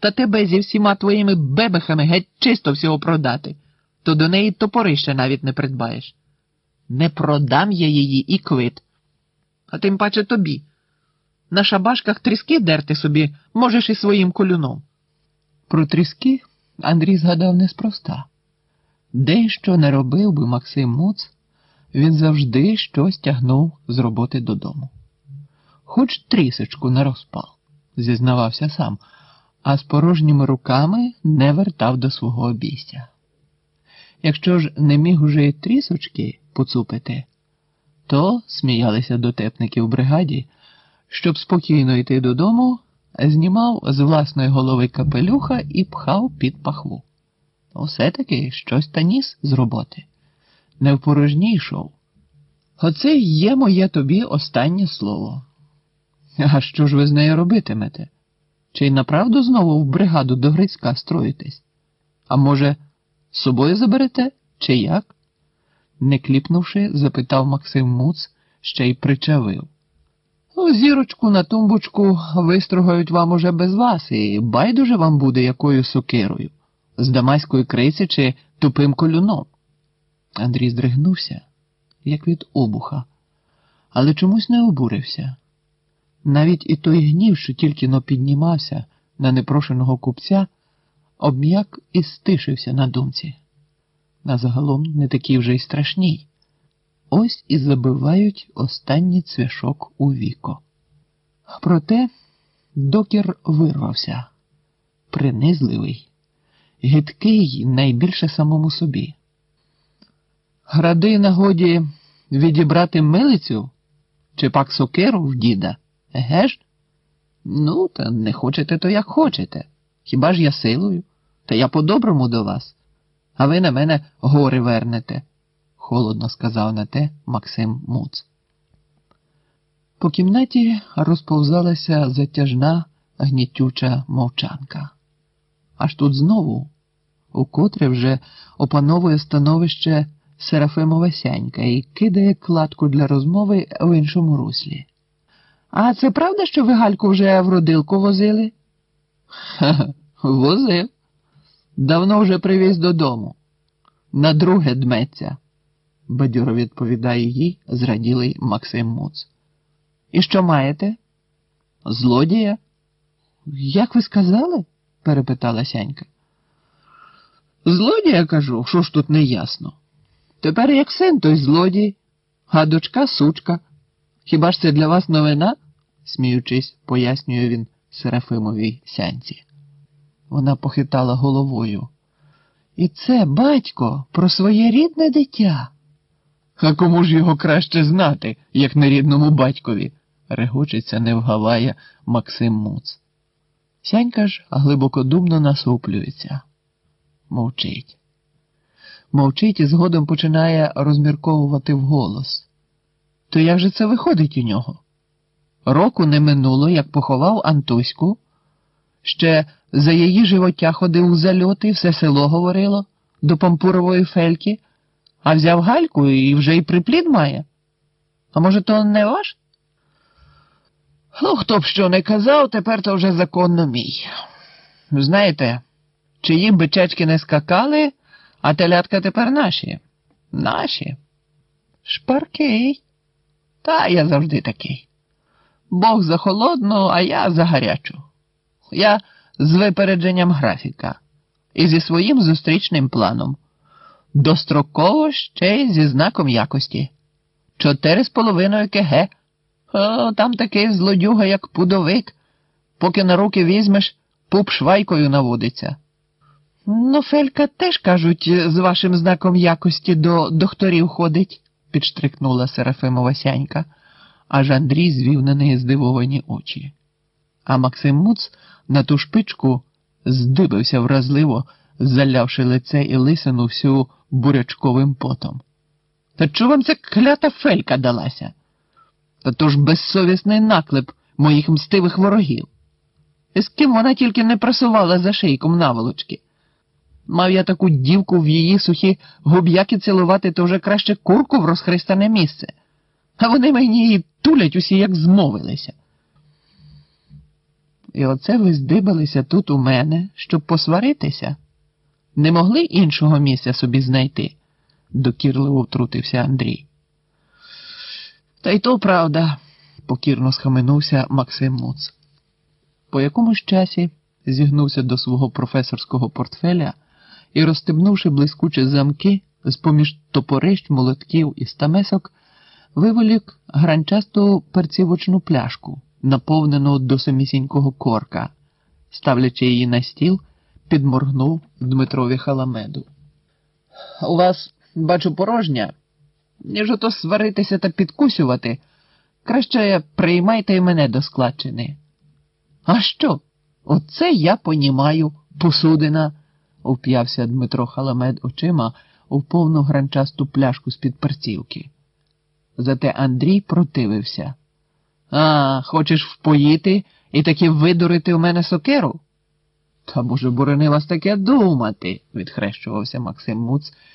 Та тебе зі всіма твоїми бебехами геть чисто всього продати, то до неї топорище навіть не придбаєш. Не продам я її і квит. А тим паче тобі. На шабашках тріски дерти собі можеш і своїм колюном. Про тріски Андрій згадав неспроста. Де й що не робив би Максим Муц, він завжди щось тягнув з роботи додому. Хоч трісочку на розпал, зізнавався сам, а з порожніми руками не вертав до свого обійстя. Якщо ж не міг уже й трісочки поцупити, то сміялися дотепники в бригаді, щоб спокійно йти додому, знімав з власної голови капелюха і пхав під пахву. Усе таки щось та ніс з роботи. Не в порожній йшов. Оце є моє тобі останнє слово. А що ж ви з нею робитимете? Чи й направду знову в бригаду до Грицька строїтесь? А може, з собою заберете, чи як? Не кліпнувши, запитав Максим Муц, ще й причавив. Зірочку на тумбочку вистругають вам уже без вас, і байдуже вам буде якою сокирою, з дамаської криці чи тупим колюном. Андрій здригнувся, як від обуха, але чомусь не обурився. Навіть і той гнів, що тільки но піднімався на непрошеного купця, обм'як і стишився на думці. На загалом не такий вже й страшній. Ось і забивають останній цвяшок у віко. Проте докір вирвався, принизливий, гидкий найбільше самому собі. Гради на годі відібрати милицю чи пак сокиру в діда, еге ж? Ну, та не хочете, то як хочете. Хіба ж я силою? Та я по-доброму до вас, а ви на мене гори вернете холодно сказав на те Максим Муц. По кімнаті розповзалася затяжна гнітюча мовчанка. Аж тут знову, укотре вже опановує становище Серафимова сянька і кидає кладку для розмови в іншому руслі. А це правда, що ви Гальку вже в родилку возили? Ха-ха, возив. Давно вже привіз додому. На друге дметься бадьоро відповідає їй зраділий Максим Муц. І що маєте? Злодія? Як ви сказали? перепитала сянька. Злодія кажу, що ж тут не ясно. Тепер як син той злодій, а дочка сучка. Хіба ж це для вас новина? Сміючись, пояснює він Серафимовій сянці. Вона похитала головою. І це, батько, про своє рідне дитя. А кому ж його краще знати, як не рідному батькові? регочеться не вгаває Максим Муц. Сянька ж глибокодумно насуплюється. Мовчить. Мовчить і згодом починає розмірковувати вголос. То як же це виходить у нього? Року не минуло, як поховав Антуську, ще за її живоття ходив у зальоти, все село говорило до пампурової фельки а взяв гальку і вже й приплід має. А може, то не ваш? Ну, хто б що не казав, тепер то вже законно мій. Знаєте, чиї бичечки не скакали, а телятка тепер наші. Наші. Шпаркий. Та я завжди такий. Бог за холодну, а я за гарячу. Я з випередженням графіка і зі своїм зустрічним планом достроково ще й зі знаком якості. Чотири з половиною КГ. О, там такий злодюга, як пудовик. Поки на руки візьмеш, пуп швайкою наводиться. Ну, Фелька теж, кажуть, з вашим знаком якості до докторів ходить, підштрикнула Серафимова сянька, аж Андрій звів на неї здивовані очі. А Максим Муц на ту шпичку здибився вразливо залявши лице і лисину всю бурячковим потом. Та чого вам ця клята фелька далася? Та то ж безсовісний наклеп моїх мстивих ворогів. І з ким вона тільки не прасувала за шийком наволочки. Мав я таку дівку в її сухі губ'яки цілувати, то вже краще курку в розхристане місце. А вони мені тулять усі, як змовилися. І оце ви здибалися тут у мене, щоб посваритися? Не могли іншого місця собі знайти? докірливо втрутився Андрій. Та й то правда, покірно схаменувся Максим Муц. По якомусь часі зігнувся до свого професорського портфеля і, розстебнувши блискучі замки, з-поміж топорищ, молотків і стамесок, виволік гранчасту перцівочну пляшку, наповнену до самісінького корка, ставлячи її на стіл, підморгнув Дмитрові халамеду. У вас, бачу, порожня. Ніж ото сваритися та підкусювати. Краще приймайте й мене до складчини. А що? Оце я понімаю, посудина, уп'явся Дмитро Халамед очима у повну гранчасту пляшку з-під перцівки. Зате Андрій противився. А, хочеш впоїти і таки видурити у мене сокеру? Та може, боронилась таке думати, відхрещувався Максим Муц,